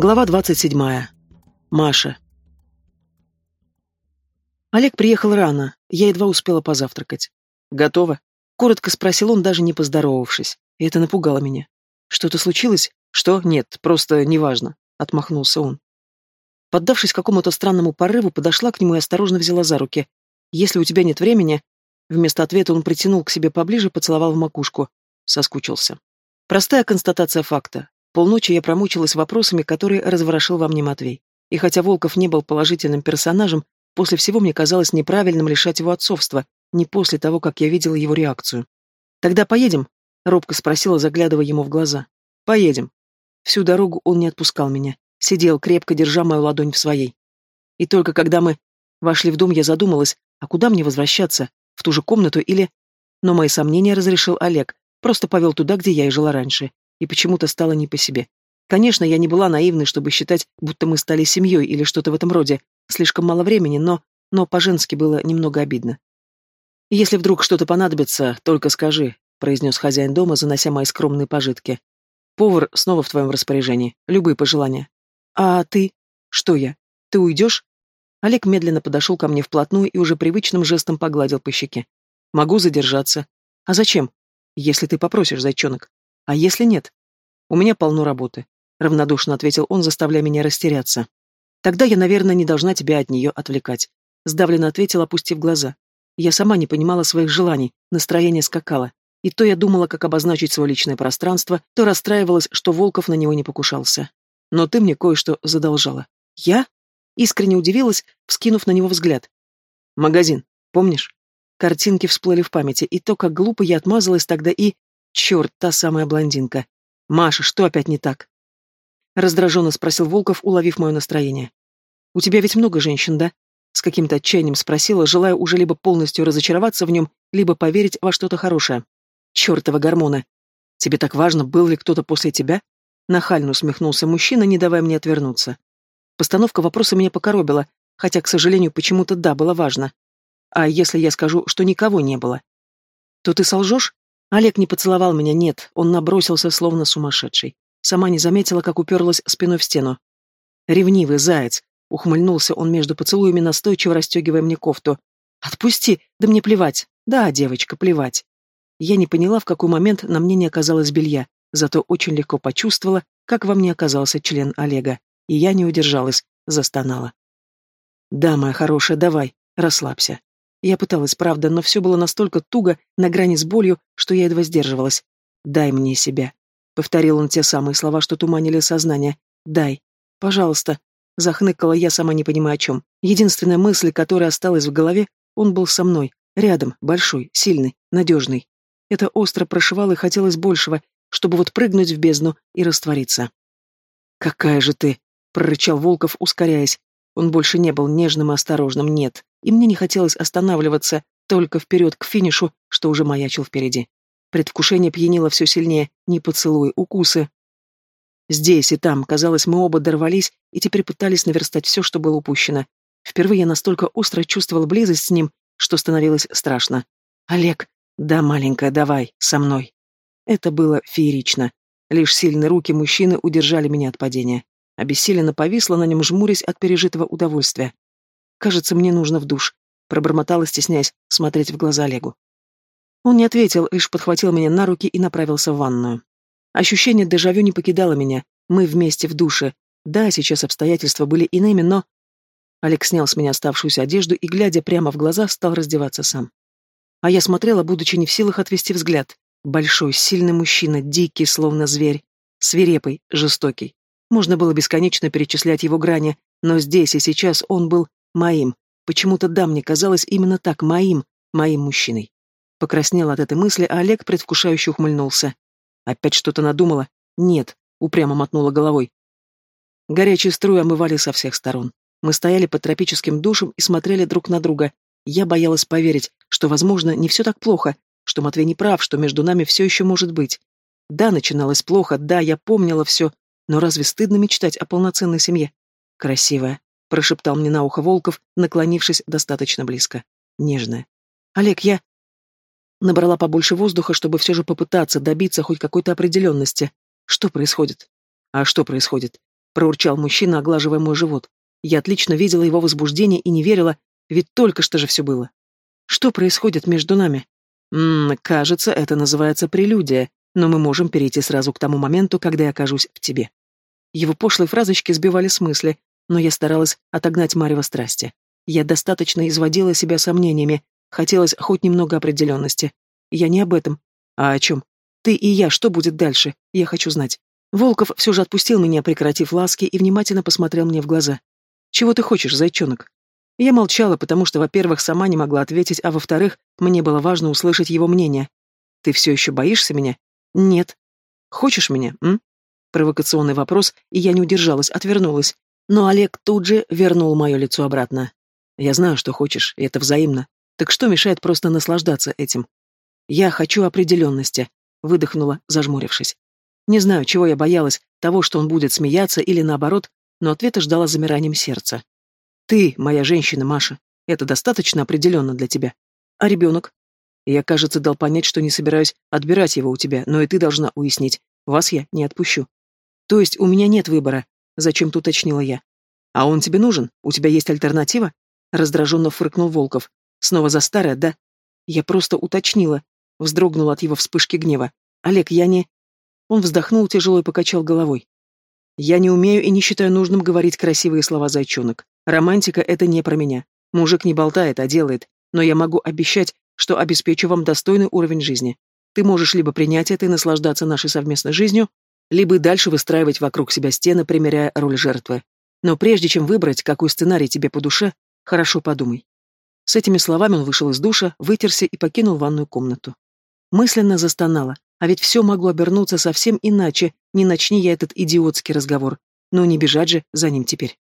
Глава 27. Маша. Олег приехал рано, я едва успела позавтракать. «Готово?» — коротко спросил он, даже не поздоровавшись. И это напугало меня. «Что-то случилось?» «Что? Нет, просто неважно», — отмахнулся он. Поддавшись какому-то странному порыву, подошла к нему и осторожно взяла за руки. «Если у тебя нет времени...» Вместо ответа он притянул к себе поближе, поцеловал в макушку. Соскучился. Простая констатация факта. Полночи я промучилась вопросами, которые разворошил во мне Матвей. И хотя Волков не был положительным персонажем, после всего мне казалось неправильным лишать его отцовства, не после того, как я видела его реакцию. «Тогда поедем?» — робко спросила, заглядывая ему в глаза. «Поедем». Всю дорогу он не отпускал меня, сидел, крепко держа мою ладонь в своей. И только когда мы вошли в дом, я задумалась, а куда мне возвращаться? В ту же комнату или... Но мои сомнения разрешил Олег, просто повел туда, где я и жила раньше и почему-то стало не по себе. Конечно, я не была наивной, чтобы считать, будто мы стали семьей или что-то в этом роде. Слишком мало времени, но... Но по-женски было немного обидно. «Если вдруг что-то понадобится, только скажи», — произнес хозяин дома, занося мои скромные пожитки. «Повар снова в твоем распоряжении. Любые пожелания». «А ты? Что я? Ты уйдешь?» Олег медленно подошел ко мне вплотную и уже привычным жестом погладил по щеке. «Могу задержаться. А зачем? Если ты попросишь, зайчонок. А если нет? У меня полно работы, равнодушно ответил он, заставляя меня растеряться. Тогда я, наверное, не должна тебя от нее отвлекать. Сдавленно ответил, опустив глаза. Я сама не понимала своих желаний, настроение скакало. И то я думала, как обозначить свое личное пространство, то расстраивалась, что Волков на него не покушался. Но ты мне кое-что задолжала. Я? Искренне удивилась, вскинув на него взгляд. Магазин, помнишь? Картинки всплыли в памяти, и то, как глупо я отмазалась тогда и... Черт, та самая блондинка. Маша, что опять не так? Раздраженно спросил Волков, уловив мое настроение. У тебя ведь много женщин, да? С каким-то отчаянием спросила, желая уже либо полностью разочароваться в нем, либо поверить во что-то хорошее. Чертова гормоны. Тебе так важно, был ли кто-то после тебя? Нахально усмехнулся мужчина, не давая мне отвернуться. Постановка вопроса меня покоробила, хотя, к сожалению, почему-то да, было важно. А если я скажу, что никого не было? То ты солжешь? Олег не поцеловал меня, нет, он набросился, словно сумасшедший. Сама не заметила, как уперлась спиной в стену. «Ревнивый заяц!» — ухмыльнулся он между поцелуями, настойчиво расстегивая мне кофту. «Отпусти! Да мне плевать! Да, девочка, плевать!» Я не поняла, в какой момент на мне не оказалось белья, зато очень легко почувствовала, как во мне оказался член Олега, и я не удержалась, застонала. «Да, моя хорошая, давай, расслабься. Я пыталась, правда, но все было настолько туго, на грани с болью, что я едва сдерживалась. «Дай мне себя», — повторил он те самые слова, что туманили сознание. «Дай. Пожалуйста». Захныкала я, сама не понимая о чем. Единственная мысль, которая осталась в голове, он был со мной, рядом, большой, сильный, надежный. Это остро прошивало и хотелось большего, чтобы вот прыгнуть в бездну и раствориться. «Какая же ты!» — прорычал Волков, ускоряясь. Он больше не был нежным и осторожным, нет и мне не хотелось останавливаться только вперед к финишу, что уже маячил впереди. Предвкушение пьянило все сильнее, не поцелуй, укусы. Здесь и там, казалось, мы оба дорвались и теперь пытались наверстать все, что было упущено. Впервые я настолько остро чувствовал близость с ним, что становилось страшно. «Олег, да, маленькая, давай, со мной». Это было феерично. Лишь сильные руки мужчины удержали меня от падения. Обессиленно повисла на нем, жмурясь от пережитого удовольствия. Кажется, мне нужно в душ. Пробормотала, стесняясь смотреть в глаза Олегу. Он не ответил, лишь подхватил меня на руки и направился в ванную. Ощущение дежавю не покидало меня. Мы вместе в душе. Да, сейчас обстоятельства были иными, но... Олег снял с меня оставшуюся одежду и, глядя прямо в глаза, стал раздеваться сам. А я смотрела, будучи не в силах отвести взгляд. Большой, сильный мужчина, дикий, словно зверь. Свирепый, жестокий. Можно было бесконечно перечислять его грани, но здесь и сейчас он был Моим. Почему-то да, мне казалось именно так, моим, моим мужчиной. Покраснел от этой мысли, а Олег предвкушающе ухмыльнулся. Опять что-то надумала? Нет, упрямо мотнула головой. Горячие струи омывали со всех сторон. Мы стояли под тропическим душем и смотрели друг на друга. Я боялась поверить, что, возможно, не все так плохо, что Матвей не прав, что между нами все еще может быть. Да, начиналось плохо, да, я помнила все, но разве стыдно мечтать о полноценной семье? Красивая, прошептал мне на ухо Волков, наклонившись достаточно близко. Нежная. Олег, я... Набрала побольше воздуха, чтобы все же попытаться добиться хоть какой-то определенности. Что происходит? А что происходит? проурчал мужчина, оглаживая мой живот. Я отлично видела его возбуждение и не верила, ведь только что же все было. Что происходит между нами? Ммм, кажется, это называется прелюдия, но мы можем перейти сразу к тому моменту, когда я окажусь в тебе. Его пошлые фразочки сбивали с мысли, но я старалась отогнать Марева страсти. Я достаточно изводила себя сомнениями, хотелось хоть немного определенности. Я не об этом. А о чем? Ты и я, что будет дальше? Я хочу знать. Волков все же отпустил меня, прекратив ласки, и внимательно посмотрел мне в глаза. «Чего ты хочешь, зайчонок?» Я молчала, потому что, во-первых, сама не могла ответить, а во-вторых, мне было важно услышать его мнение. «Ты все еще боишься меня?» «Нет». «Хочешь меня, м?» Провокационный вопрос, и я не удержалась, отвернулась. Но Олег тут же вернул мое лицо обратно. «Я знаю, что хочешь, и это взаимно. Так что мешает просто наслаждаться этим?» «Я хочу определенности», — выдохнула, зажмурившись. Не знаю, чего я боялась, того, что он будет смеяться или наоборот, но ответа ждала замиранием сердца. «Ты, моя женщина, Маша, это достаточно определенно для тебя. А ребенок?» Я, кажется, дал понять, что не собираюсь отбирать его у тебя, но и ты должна уяснить, вас я не отпущу. То есть у меня нет выбора, зачем-то уточнила я. А он тебе нужен? У тебя есть альтернатива? Раздраженно фыркнул Волков. Снова за старое, да? Я просто уточнила, вздрогнула от его вспышки гнева. Олег, я не... Он вздохнул тяжело и покачал головой. Я не умею и не считаю нужным говорить красивые слова зайчонок. Романтика — это не про меня. Мужик не болтает, а делает. Но я могу обещать, что обеспечу вам достойный уровень жизни. Ты можешь либо принять это и наслаждаться нашей совместной жизнью, либо и дальше выстраивать вокруг себя стены, примеряя роль жертвы. Но прежде чем выбрать, какой сценарий тебе по душе, хорошо подумай. С этими словами он вышел из душа, вытерся и покинул ванную комнату. Мысленно застонала, а ведь все могло обернуться совсем иначе, не начни я этот идиотский разговор. Но не бежать же за ним теперь.